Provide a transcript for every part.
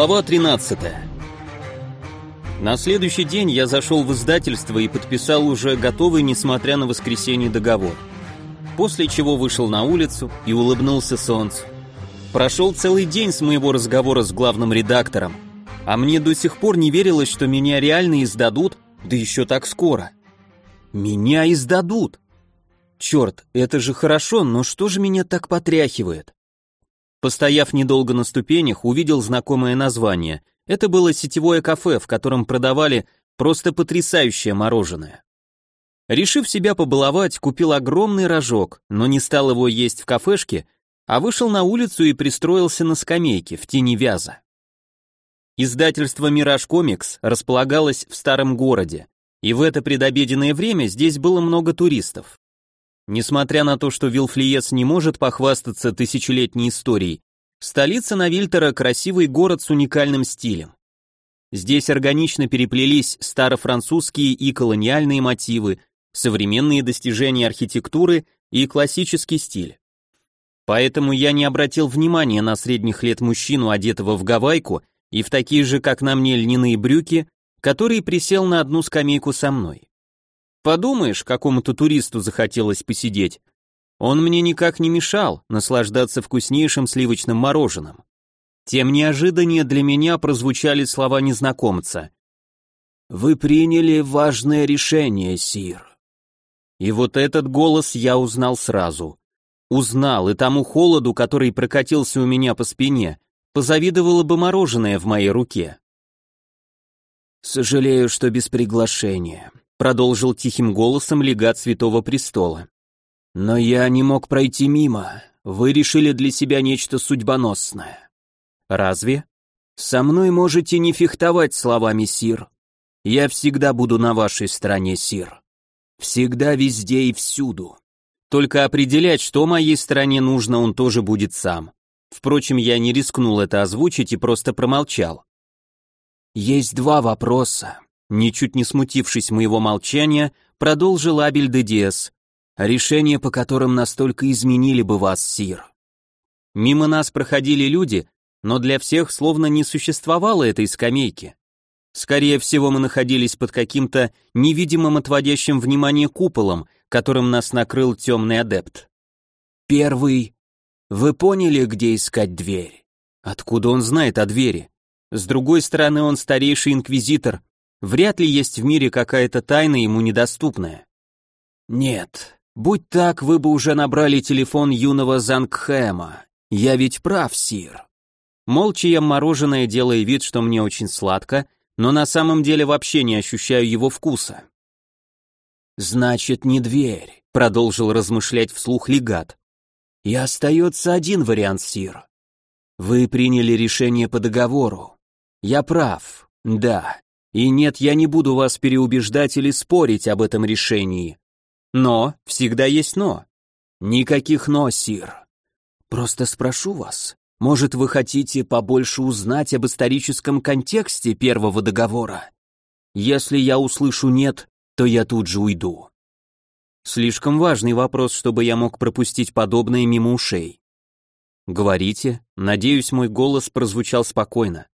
Глава 13. На следующий день я зашел в издательство и подписал уже готовый, несмотря на воскресенье, договор. После чего вышел на улицу и улыбнулся солнцу. Прошел целый день с моего разговора с главным редактором, а мне до сих пор не верилось, что меня реально издадут, да еще так скоро. Меня издадут! Черт, это же хорошо, но что же меня так потряхивает? Постояв недолго на ступенях, увидел знакомое название. Это было сетевое кафе, в котором продавали просто потрясающее мороженое. Решив себя побаловать, купил огромный рожок, но не стал его есть в кафешке, а вышел на улицу и пристроился на скамейке в тени вяза. Издательство «Мираж Комикс» располагалось в старом городе, и в это предобеденное время здесь было много туристов. Несмотря на то, что Вилфлиес не может похвастаться тысячелетней историей, столица Навильтера – красивый город с уникальным стилем. Здесь органично переплелись старофранцузские и колониальные мотивы, современные достижения архитектуры и классический стиль. Поэтому я не обратил внимания на средних лет мужчину, одетого в гавайку и в такие же, как на мне, льняные брюки, который присел на одну скамейку со мной. Подумаешь, какому-то туристу захотелось посидеть. Он мне никак не мешал наслаждаться вкуснейшим сливочным мороженым. Тем неожиданнее для меня прозвучали слова незнакомца. «Вы приняли важное решение, Сир». И вот этот голос я узнал сразу. Узнал, и тому холоду, который прокатился у меня по спине, позавидовало бы мороженое в моей руке. «Сожалею, что без приглашения продолжил тихим голосом легат Святого Престола. Но я не мог пройти мимо. Вы решили для себя нечто судьбоносное. Разве? Со мной можете не фехтовать словами, Сир. Я всегда буду на вашей стороне, Сир. Всегда, везде и всюду. Только определять, что моей стороне нужно, он тоже будет сам. Впрочем, я не рискнул это озвучить и просто промолчал. Есть два вопроса, Ничуть не смутившись моего молчания, продолжил Абель де Диас. «Решения, по которым настолько изменили бы вас, Сир». Мимо нас проходили люди, но для всех словно не существовало этой скамейки. Скорее всего, мы находились под каким-то невидимым отводящим внимание куполом, которым нас накрыл темный адепт. Первый. Вы поняли, где искать дверь? Откуда он знает о двери? С другой стороны, он старейший инквизитор, Вряд ли есть в мире какая-то тайна ему недоступная. Нет, будь так, вы бы уже набрали телефон юного Зангхэма. Я ведь прав, Сир. Молча ем мороженое, делая вид, что мне очень сладко, но на самом деле вообще не ощущаю его вкуса. «Значит, не дверь», — продолжил размышлять вслух легат. «И остается один вариант, Сир. Вы приняли решение по договору. Я прав, да. И нет, я не буду вас переубеждать или спорить об этом решении. Но, всегда есть но. Никаких но, сир. Просто спрошу вас, может, вы хотите побольше узнать об историческом контексте первого договора? Если я услышу «нет», то я тут же уйду. Слишком важный вопрос, чтобы я мог пропустить подобное мимо ушей. Говорите, надеюсь, мой голос прозвучал спокойно.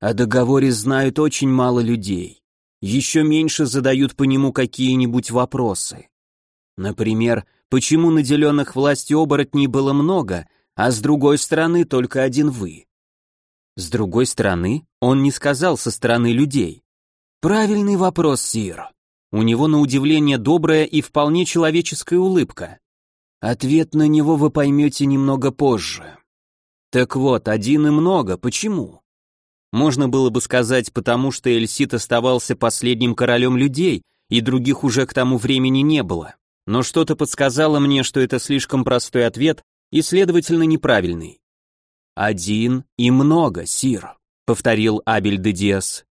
О договоре знают очень мало людей. Еще меньше задают по нему какие-нибудь вопросы. Например, почему наделенных властью оборотней было много, а с другой стороны только один вы? С другой стороны, он не сказал со стороны людей. Правильный вопрос, Сир. У него на удивление добрая и вполне человеческая улыбка. Ответ на него вы поймете немного позже. Так вот, один и много, почему? Можно было бы сказать, потому что Эльсит оставался последним королем людей, и других уже к тому времени не было. Но что-то подсказало мне, что это слишком простой ответ и, следовательно, неправильный. «Один и много, Сир», — повторил Абель де Диас.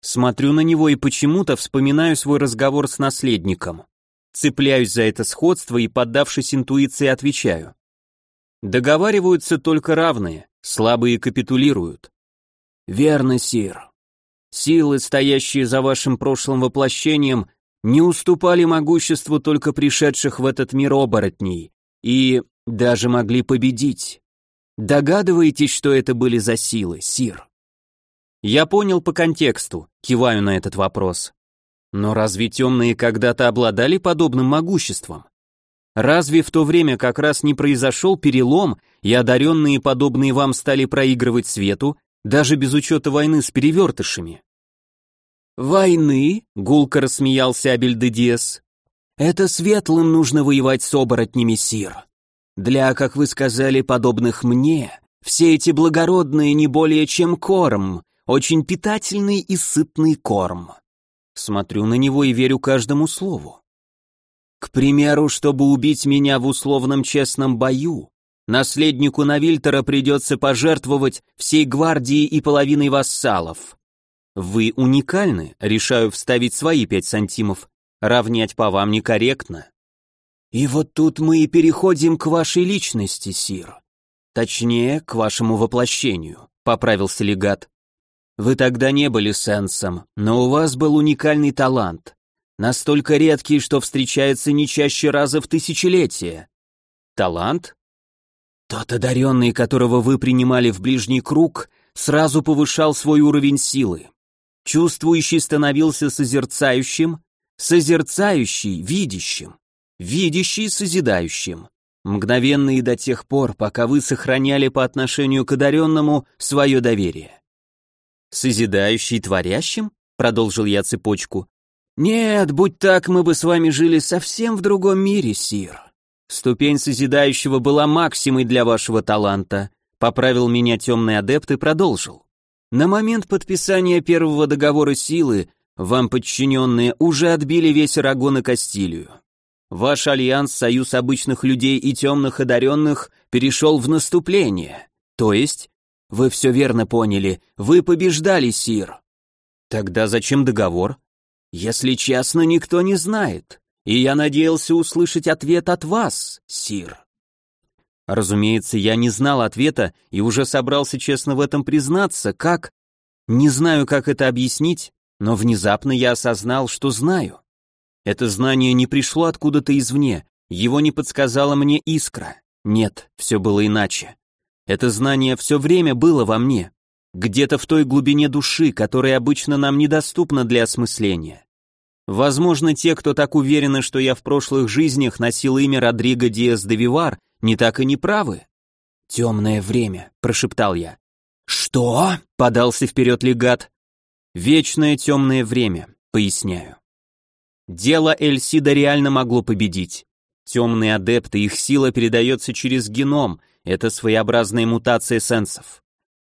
Смотрю на него и почему-то вспоминаю свой разговор с наследником. Цепляюсь за это сходство и, поддавшись интуиции, отвечаю. Договариваются только равные, слабые капитулируют. Верно, Сир. Силы, стоящие за вашим прошлым воплощением, не уступали могуществу только пришедших в этот мир оборотней и даже могли победить. Догадываетесь, что это были за силы, Сир? Я понял по контексту, киваю на этот вопрос. Но разве темные когда-то обладали подобным могуществом? Разве в то время как раз не произошел перелом, и одаренные, подобные вам, стали проигрывать свету, даже без учета войны с перевертышами? «Войны?» — гулко рассмеялся Абельдедес. «Это светлым нужно воевать с оборотнями, Сир. Для, как вы сказали, подобных мне, все эти благородные не более чем корм, очень питательный и сытный корм. Смотрю на него и верю каждому слову. К примеру, чтобы убить меня в условном честном бою, наследнику Навильтера придется пожертвовать всей гвардией и половиной вассалов. Вы уникальны, решаю вставить свои пять сантимов, равнять по вам некорректно. И вот тут мы и переходим к вашей личности, Сир. Точнее, к вашему воплощению, поправился легат. Вы тогда не были сенсом, но у вас был уникальный талант. Настолько редкий, что встречается не чаще раза в тысячелетие. Талант? Тот одаренный, которого вы принимали в ближний круг, сразу повышал свой уровень силы. Чувствующий становился созерцающим, созерцающий — видящим, видящий — созидающим. Мгновенно и до тех пор, пока вы сохраняли по отношению к одаренному свое доверие. «Созидающий творящим?» — продолжил я цепочку. «Нет, будь так, мы бы с вами жили совсем в другом мире, Сир. Ступень созидающего была максимой для вашего таланта», — поправил меня темный адепт и продолжил. «На момент подписания первого договора силы вам подчиненные уже отбили весь Арагон и Кастилию. Ваш альянс, союз обычных людей и темных одаренных, перешел в наступление, то есть вы все верно поняли. Вы побеждали, Сир. Тогда зачем договор? Если честно, никто не знает. И я надеялся услышать ответ от вас, Сир. Разумеется, я не знал ответа и уже собрался честно в этом признаться, как... Не знаю, как это объяснить, но внезапно я осознал, что знаю. Это знание не пришло откуда-то извне, его не подсказала мне искра. Нет, все было иначе. Это знание все время было во мне, где-то в той глубине души, которая обычно нам недоступна для осмысления. Возможно, те, кто так уверены, что я в прошлых жизнях носил имя Родриго Диас де Вивар, не так и не правы. «Темное время», — прошептал я. «Что?» — подался вперед легат. «Вечное темное время», — поясняю. Дело Эльсида реально могло победить. Темные адепты, их сила передается через геном, это своеобразная мутация сенсов.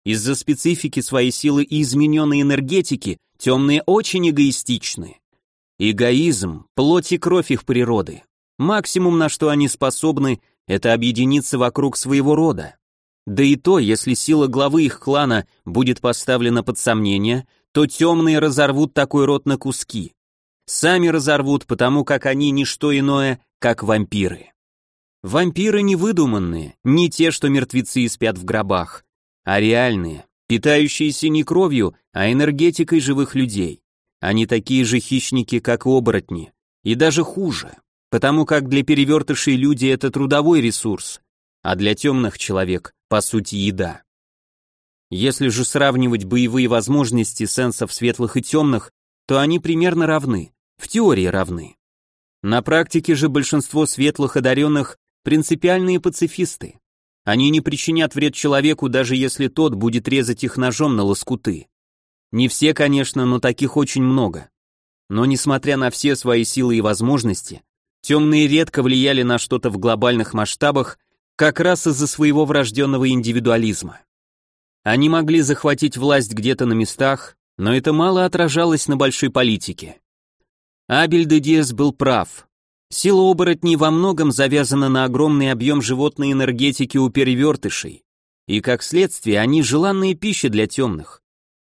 Из-за специфики своей силы и измененной энергетики темные очень эгоистичны. Эгоизм – плоть и кровь их природы. Максимум, на что они способны, это объединиться вокруг своего рода. Да и то, если сила главы их клана будет поставлена под сомнение, то темные разорвут такой род на куски. Сами разорвут, потому как они не что иное, как вампиры. Вампиры не выдуманные, не те, что мертвецы спят в гробах, а реальные, питающиеся не кровью, а энергетикой живых людей. Они такие же хищники, как и оборотни, и даже хуже, потому как для перевертышей люди это трудовой ресурс, а для темных человек, по сути, еда. Если же сравнивать боевые возможности сенсов светлых и темных, то они примерно равны, в теории равны. На практике же большинство светлых одаренных принципиальные пацифисты. Они не причинят вред человеку, даже если тот будет резать их ножом на лоскуты. Не все, конечно, но таких очень много. Но несмотря на все свои силы и возможности, темные редко влияли на что-то в глобальных масштабах, как раз из-за своего врожденного индивидуализма. Они могли захватить власть где-то на местах, но это мало отражалось на большой политике. Абель де Диас был прав. Сила оборотней во многом завязана на огромный объем животной энергетики у перевертышей, и как следствие они желанная пища для темных.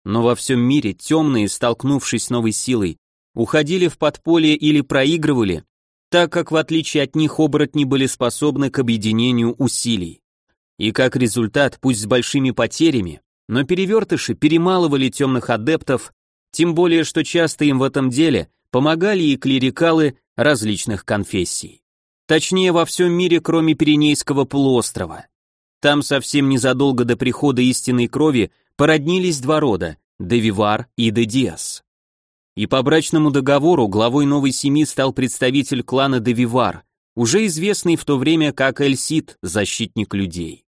Но во всем мире темные, столкнувшись с новой силой, уходили в подполье или проигрывали, так как в отличие от них оборотни были способны к объединению усилий. И как результат, пусть с большими потерями, но перевертыши перемалывали темных адептов, тем более что часто им в этом деле помогали и клерикалы различных конфессий. Точнее, во всем мире, кроме Пиренейского полуострова. Там совсем незадолго до прихода истинной крови породнились два рода – Девивар и Дедиас. И по брачному договору главой новой семьи стал представитель клана Девивар, уже известный в то время как Эльсид, защитник людей.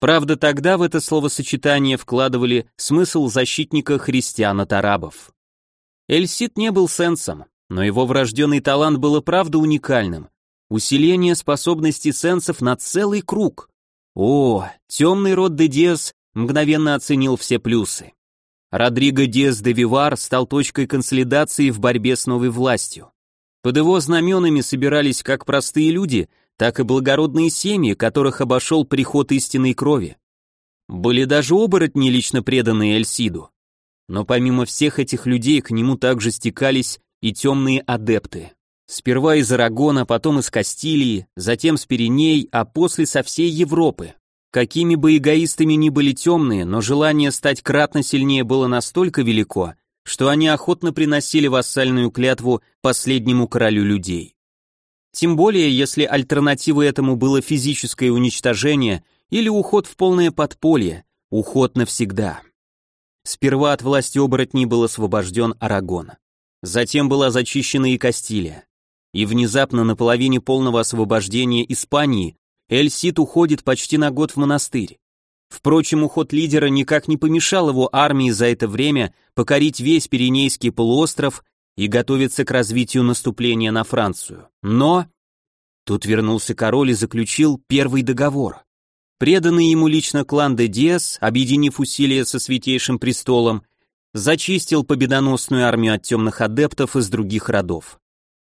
Правда, тогда в это словосочетание вкладывали смысл защитника христиан от арабов. Эльсид не был сенсом, но его врожденный талант был правда уникальным. Усиление способностей сенсов на целый круг. О, темный род де Диас мгновенно оценил все плюсы. Родриго Диас де Вивар стал точкой консолидации в борьбе с новой властью. Под его знаменами собирались как простые люди, так и благородные семьи, которых обошел приход истинной крови. Были даже оборотни, лично преданные Эльсиду. Но помимо всех этих людей к нему также стекались и темные адепты. Сперва из Арагона, потом из Кастилии, затем с Пиреней, а после со всей Европы. Какими бы эгоистами ни были темные, но желание стать кратно сильнее было настолько велико, что они охотно приносили вассальную клятву последнему королю людей. Тем более, если альтернативой этому было физическое уничтожение или уход в полное подполье, уход навсегда. Сперва от власти оборотней был освобожден Арагон. Затем была зачищена и Кастилия. И внезапно на половине полного освобождения Испании Эль-Сид уходит почти на год в монастырь. Впрочем, уход лидера никак не помешал его армии за это время покорить весь Пиренейский полуостров и готовиться к развитию наступления на Францию. Но... Тут вернулся король и заключил первый договор. Преданный ему лично клан де Диас, объединив усилия со Святейшим Престолом, зачистил победоносную армию от темных адептов из других родов.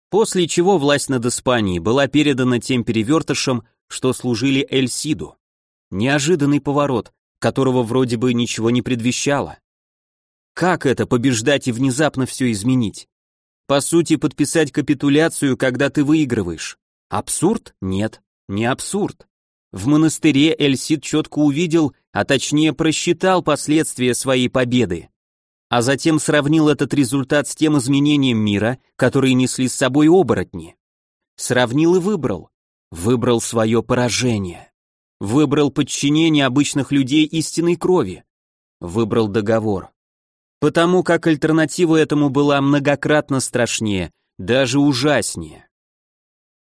После чего власть над Испанией была передана тем перевертышам, что служили Эль-Сиду. Неожиданный поворот, которого вроде бы ничего не предвещало. Как это побеждать и внезапно все изменить? По сути, подписать капитуляцию, когда ты выигрываешь. Абсурд? Нет, не абсурд. В монастыре Эльсид четко увидел, а точнее просчитал последствия своей победы а затем сравнил этот результат с тем изменением мира, которые несли с собой оборотни. Сравнил и выбрал. Выбрал свое поражение. Выбрал подчинение обычных людей истинной крови. Выбрал договор. Потому как альтернатива этому была многократно страшнее, даже ужаснее.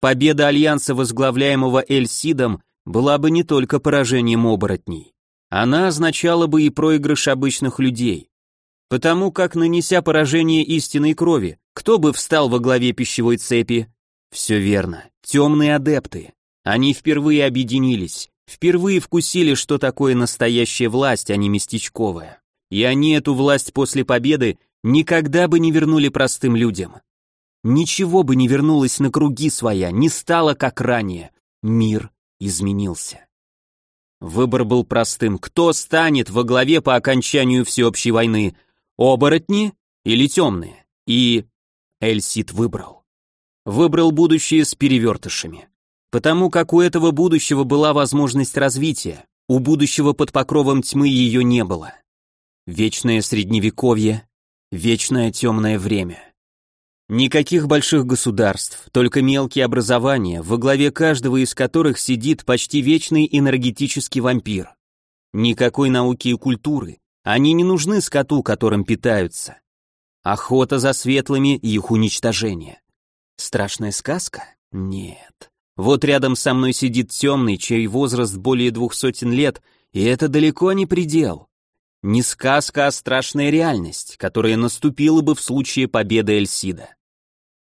Победа Альянса, возглавляемого Эльсидом, была бы не только поражением оборотней. Она означала бы и проигрыш обычных людей. Потому как, нанеся поражение истинной крови, кто бы встал во главе пищевой цепи? Все верно, темные адепты. Они впервые объединились, впервые вкусили, что такое настоящая власть, а не местечковая. И они эту власть после победы никогда бы не вернули простым людям. Ничего бы не вернулось на круги своя, не стало как ранее. Мир изменился. Выбор был простым. Кто станет во главе по окончанию всеобщей войны? Оборотни или темные? И Эльсид выбрал. Выбрал будущее с перевертышами. Потому как у этого будущего была возможность развития, у будущего под покровом тьмы ее не было. Вечное средневековье, вечное темное время. Никаких больших государств, только мелкие образования, во главе каждого из которых сидит почти вечный энергетический вампир. Никакой науки и культуры, они не нужны скоту, которым питаются. Охота за светлыми и их уничтожение. Страшная сказка? Нет. Вот рядом со мной сидит темный, чей возраст более двух сотен лет, и это далеко не предел. Не сказка, а страшная реальность, которая наступила бы в случае победы Эльсида.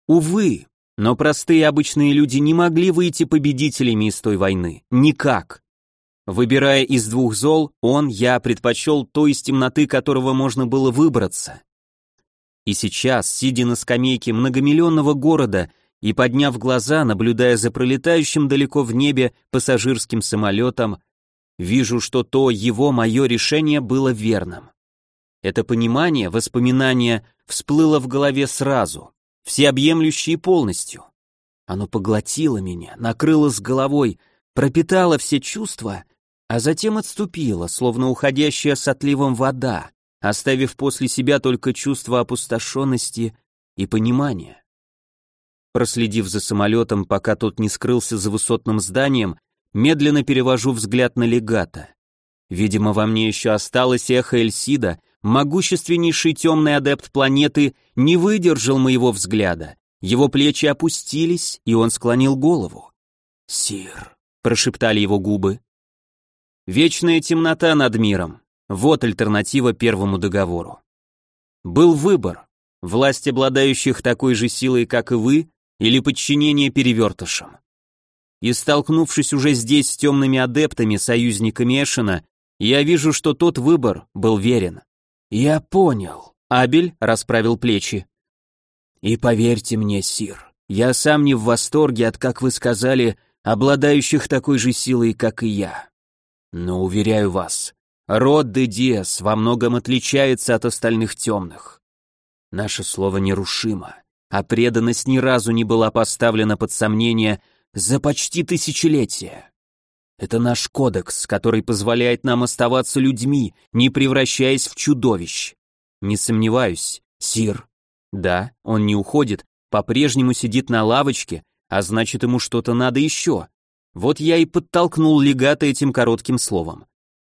Увы, но простые обычные люди не могли выйти победителями из той войны. Никак. Выбирая из двух зол, он, я предпочел то из темноты, которого можно было выбраться. И сейчас, сидя на скамейке многомиллионного города и подняв глаза, наблюдая за пролетающим далеко в небе пассажирским самолетом, вижу, что то его мое решение было верным. Это понимание, воспоминание всплыло в голове сразу, всеобъемлющее полностью. Оно поглотило меня, накрыло с головой, пропитало все чувства — а затем отступила, словно уходящая с отливом вода, оставив после себя только чувство опустошенности и понимания. Проследив за самолетом, пока тот не скрылся за высотным зданием, медленно перевожу взгляд на легата. Видимо, во мне еще осталось эхо Эльсида, могущественнейший темный адепт планеты не выдержал моего взгляда. Его плечи опустились, и он склонил голову. «Сир», — прошептали его губы. «Вечная темнота над миром. Вот альтернатива первому договору. Был выбор. Власть обладающих такой же силой, как и вы, или подчинение перевертышам. И столкнувшись уже здесь с темными адептами, союзниками Эшена, я вижу, что тот выбор был верен. Я понял. Абель расправил плечи. И поверьте мне, Сир, я сам не в восторге от, как вы сказали, обладающих такой же силой, как и я. Но уверяю вас, род де Диас во многом отличается от остальных темных. Наше слово нерушимо, а преданность ни разу не была поставлена под сомнение за почти тысячелетия. Это наш кодекс, который позволяет нам оставаться людьми, не превращаясь в чудовищ. Не сомневаюсь, Сир. Да, он не уходит, по-прежнему сидит на лавочке, а значит ему что-то надо еще. Вот я и подтолкнул легата этим коротким словом.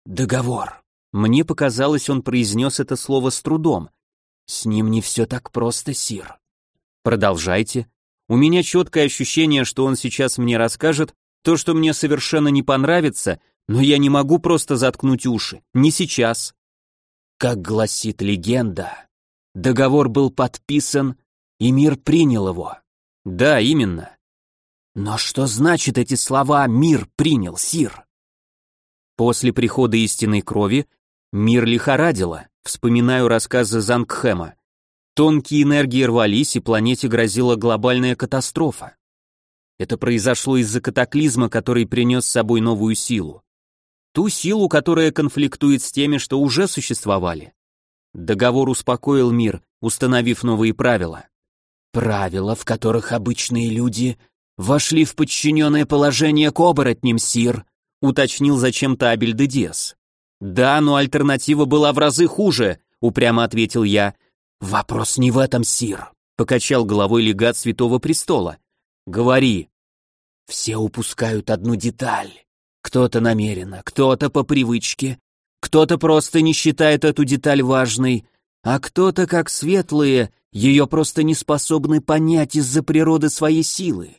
Договор. Мне показалось, он произнес это слово с трудом. С ним не все так просто, Сир. Продолжайте. У меня четкое ощущение, что он сейчас мне расскажет то, что мне совершенно не понравится, но я не могу просто заткнуть уши. Не сейчас. Как гласит легенда, договор был подписан, и мир принял его. Да, именно. Но что значит эти слова «мир принял, Сир»? После прихода истинной крови мир лихорадило, вспоминаю рассказы Зангхэма. Тонкие энергии рвались, и планете грозила глобальная катастрофа. Это произошло из-за катаклизма, который принес с собой новую силу. Ту силу, которая конфликтует с теми, что уже существовали. Договор успокоил мир, установив новые правила. Правила, в которых обычные люди вошли в подчиненное положение к оборотням, Сир, уточнил зачем-то Абель де Диас. Да, но альтернатива была в разы хуже, упрямо ответил я. Вопрос не в этом, Сир, покачал головой легат Святого Престола. Говори. Все упускают одну деталь. Кто-то намеренно, кто-то по привычке, кто-то просто не считает эту деталь важной, а кто-то, как светлые, ее просто не способны понять из-за природы своей силы.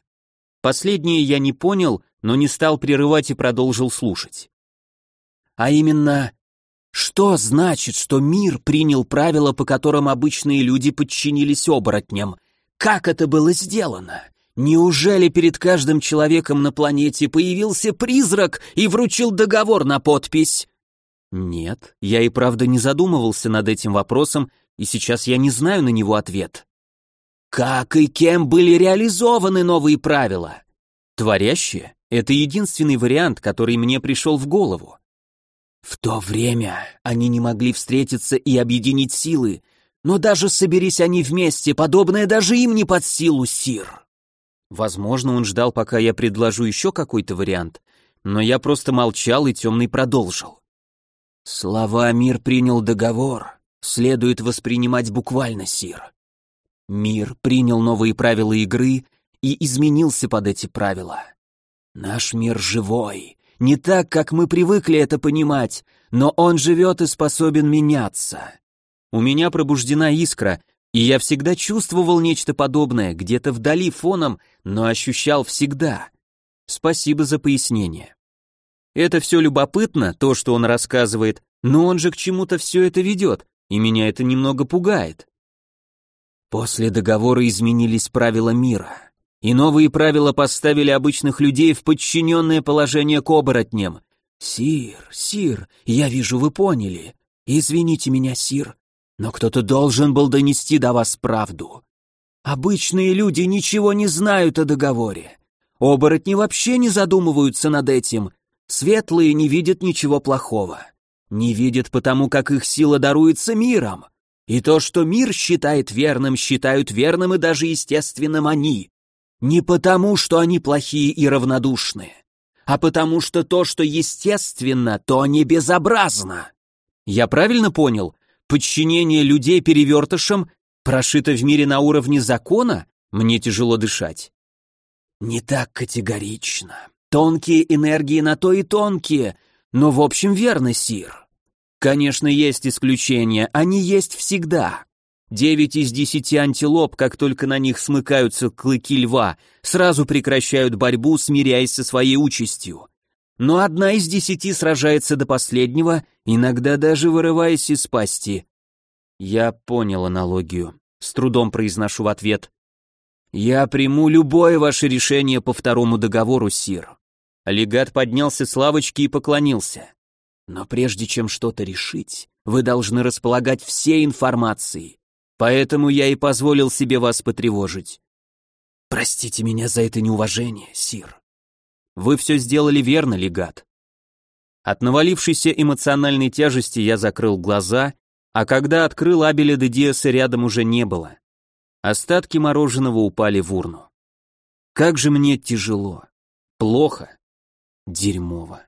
Последнее я не понял, но не стал прерывать и продолжил слушать. А именно, что значит, что мир принял правила, по которым обычные люди подчинились оборотням? Как это было сделано? Неужели перед каждым человеком на планете появился призрак и вручил договор на подпись? Нет, я и правда не задумывался над этим вопросом, и сейчас я не знаю на него ответ. Как и кем были реализованы новые правила? Творящие — это единственный вариант, который мне пришел в голову. В то время они не могли встретиться и объединить силы, но даже соберись они вместе, подобное даже им не под силу, Сир. Возможно, он ждал, пока я предложу еще какой-то вариант, но я просто молчал, и темный продолжил. Слова «мир принял договор» следует воспринимать буквально, Сир. Мир принял новые правила игры и изменился под эти правила. Наш мир живой, не так, как мы привыкли это понимать, но он живет и способен меняться. У меня пробуждена искра, и я всегда чувствовал нечто подобное, где-то вдали фоном, но ощущал всегда. Спасибо за пояснение. Это все любопытно, то, что он рассказывает, но он же к чему-то все это ведет, и меня это немного пугает. После договора изменились правила мира, и новые правила поставили обычных людей в подчиненное положение к оборотням. Сир, сир, я вижу, вы поняли. Извините меня, сир, но кто-то должен был донести до вас правду. Обычные люди ничего не знают о договоре. Оборотни вообще не задумываются над этим. Светлые не видят ничего плохого. Не видят потому, как их сила даруется миром. И то, что мир считает верным, считают верным и даже естественным они. Не потому, что они плохие и равнодушные, а потому что то, что естественно, то не безобразно. Я правильно понял? подчинение людей перевертышам прошито в мире на уровне закона, мне тяжело дышать. Не так категорично. Тонкие энергии на то и тонкие, но в общем верно, Сир. Конечно, есть исключения, они есть всегда. Девять из десяти антилоп, как только на них смыкаются клыки льва, сразу прекращают борьбу, смиряясь со своей участью. Но одна из десяти сражается до последнего, иногда даже вырываясь из пасти. Я понял аналогию. С трудом произношу в ответ. Я приму любое ваше решение по второму договору, Сир. Легат поднялся с лавочки и поклонился. Но прежде чем что-то решить, вы должны располагать всей информацией. Поэтому я и позволил себе вас потревожить. Простите меня за это неуважение, Сир. Вы все сделали верно, легат. От навалившейся эмоциональной тяжести я закрыл глаза, а когда открыл Абеля де Диаса рядом уже не было. Остатки мороженого упали в урну. Как же мне тяжело. Плохо. Дерьмово.